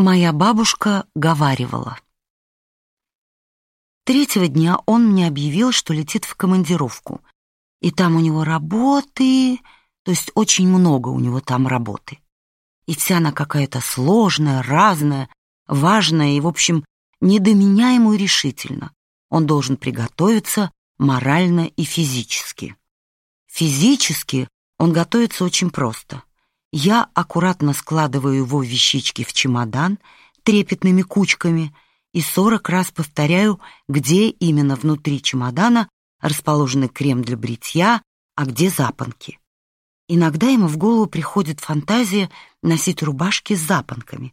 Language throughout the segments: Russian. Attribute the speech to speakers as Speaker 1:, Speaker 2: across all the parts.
Speaker 1: Моя бабушка говаривала. Третьего дня он мне объявил, что летит в командировку. И там у него работы, то есть очень много у него там работы. И вся она какая-то сложная, разная, важная и, в общем, не решительно. Он должен приготовиться морально и физически. Физически он готовится очень просто. Я аккуратно складываю его вещички в чемодан трепетными кучками и сорок раз повторяю, где именно внутри чемодана расположены крем для бритья, а где запонки. Иногда ему в голову приходит фантазия носить рубашки с запонками.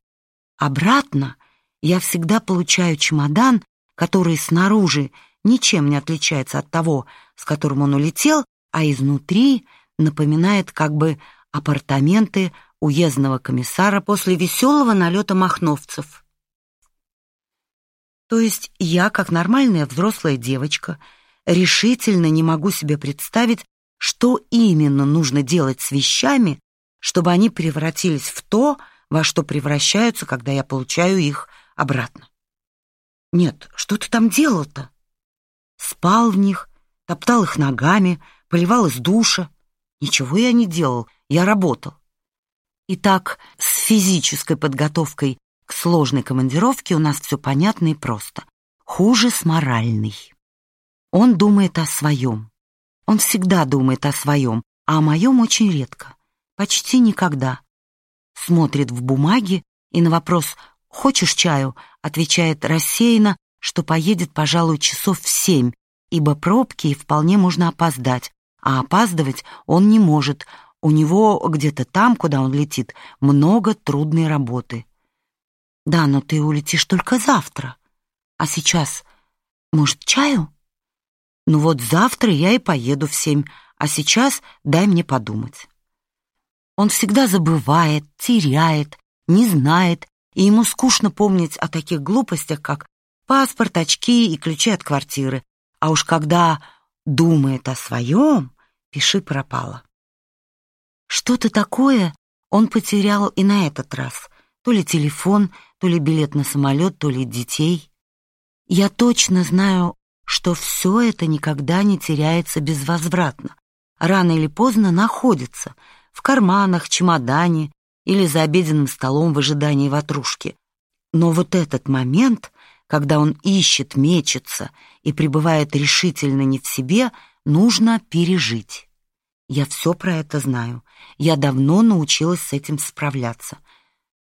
Speaker 1: Обратно я всегда получаю чемодан, который снаружи ничем не отличается от того, с которым он улетел, а изнутри напоминает как бы апартаменты уездного комиссара после веселого налета махновцев. То есть я, как нормальная взрослая девочка, решительно не могу себе представить, что именно нужно делать с вещами, чтобы они превратились в то, во что превращаются, когда я получаю их обратно. Нет, что ты там делал-то? Спал в них, топтал их ногами, поливал из душа. Ничего я не делал, я работал. Итак, с физической подготовкой к сложной командировке у нас все понятно и просто. Хуже с моральной. Он думает о своем. Он всегда думает о своем, а о моем очень редко. Почти никогда. Смотрит в бумаги и на вопрос «Хочешь чаю?» отвечает рассеянно, что поедет, пожалуй, часов в семь, ибо пробки и вполне можно опоздать, а опаздывать он не может, у него где-то там, куда он летит, много трудной работы. Да, но ты улетишь только завтра. А сейчас, может, чаю? Ну вот завтра я и поеду в семь, а сейчас дай мне подумать. Он всегда забывает, теряет, не знает, и ему скучно помнить о таких глупостях, как паспорт, очки и ключи от квартиры. А уж когда думает о своем, пиши пропало. Что-то такое он потерял и на этот раз. То ли телефон, то ли билет на самолет, то ли детей. Я точно знаю, что все это никогда не теряется безвозвратно. Рано или поздно находится в карманах, чемодане или за обеденным столом в ожидании ватрушки. Но вот этот момент, когда он ищет, мечется и пребывает решительно не в себе, нужно пережить. Я все про это знаю. Я давно научилась с этим справляться.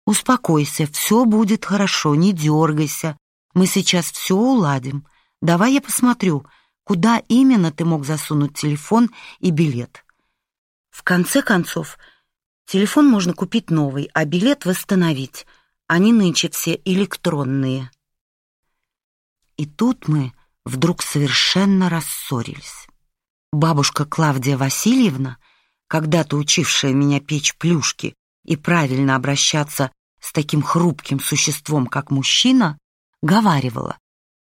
Speaker 1: Успокойся, все будет хорошо, не дергайся. Мы сейчас все уладим. Давай я посмотрю, куда именно ты мог засунуть телефон и билет. В конце концов, телефон можно купить новый, а билет восстановить. Они нынче все электронные. И тут мы вдруг совершенно рассорились. Бабушка Клавдия Васильевна, когда-то учившая меня печь плюшки и правильно обращаться с таким хрупким существом, как мужчина, говаривала,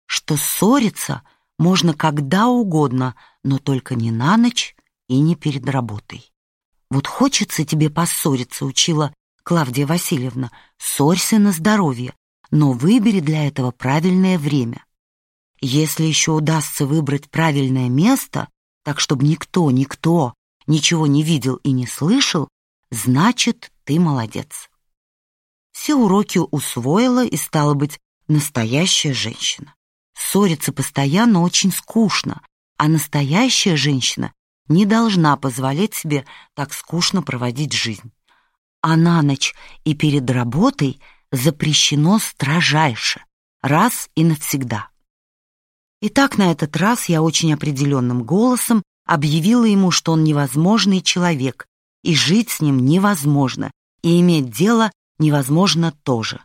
Speaker 1: что ссориться можно когда угодно, но только не на ночь и не перед работой. Вот хочется тебе поссориться, учила Клавдия Васильевна, ссорься на здоровье, но выбери для этого правильное время. Если еще удастся выбрать правильное место, так чтобы никто, никто ничего не видел и не слышал, значит, ты молодец. Все уроки усвоила и стала быть настоящая женщина. Ссориться постоянно очень скучно, а настоящая женщина не должна позволять себе так скучно проводить жизнь. А на ночь и перед работой запрещено строжайше, раз и навсегда. И так на этот раз я очень определенным голосом объявила ему, что он невозможный человек, и жить с ним невозможно, и иметь дело невозможно тоже.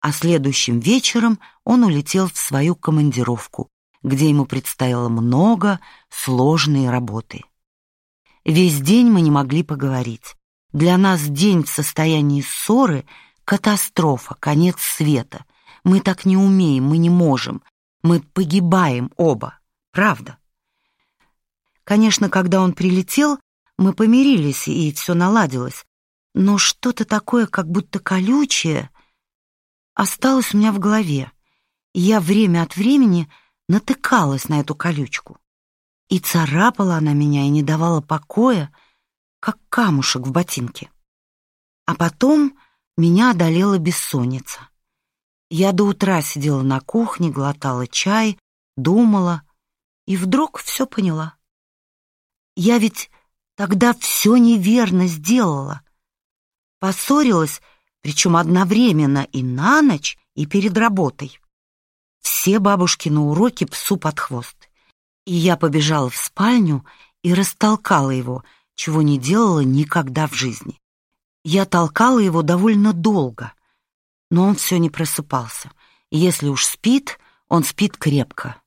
Speaker 1: А следующим вечером он улетел в свою командировку, где ему предстояло много сложной работы. Весь день мы не могли поговорить. Для нас день в состоянии ссоры — катастрофа, конец света. Мы так не умеем, мы не можем, мы погибаем оба, правда. Конечно, когда он прилетел, мы помирились, и все наладилось. Но что-то такое, как будто колючее, осталась у меня в голове, и я время от времени натыкалась на эту колючку. И царапала она меня и не давала покоя, как камушек в ботинке. А потом меня одолела бессонница. Я до утра сидела на кухне, глотала чай, думала, и вдруг все поняла. Я ведь тогда все неверно сделала. Поссорилась, причем одновременно и на ночь, и перед работой. Все бабушкины уроки псу под хвост. И я побежала в спальню и растолкала его, чего не делала никогда в жизни. Я толкала его довольно долго, но он все не просыпался. если уж спит, он спит крепко.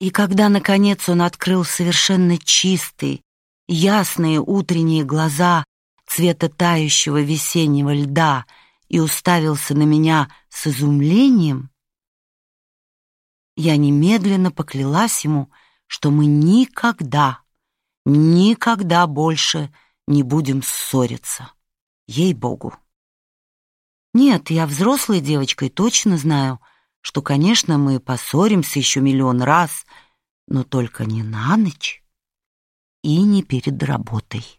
Speaker 1: И когда, наконец, он открыл совершенно чистые, ясные утренние глаза цвета тающего весеннего льда и уставился на меня с изумлением, я немедленно поклялась ему, что мы никогда, никогда больше не будем ссориться. Ей-богу. Нет, я взрослой девочкой точно знаю, что, конечно, мы поссоримся еще миллион раз, но только не на ночь и не перед работой.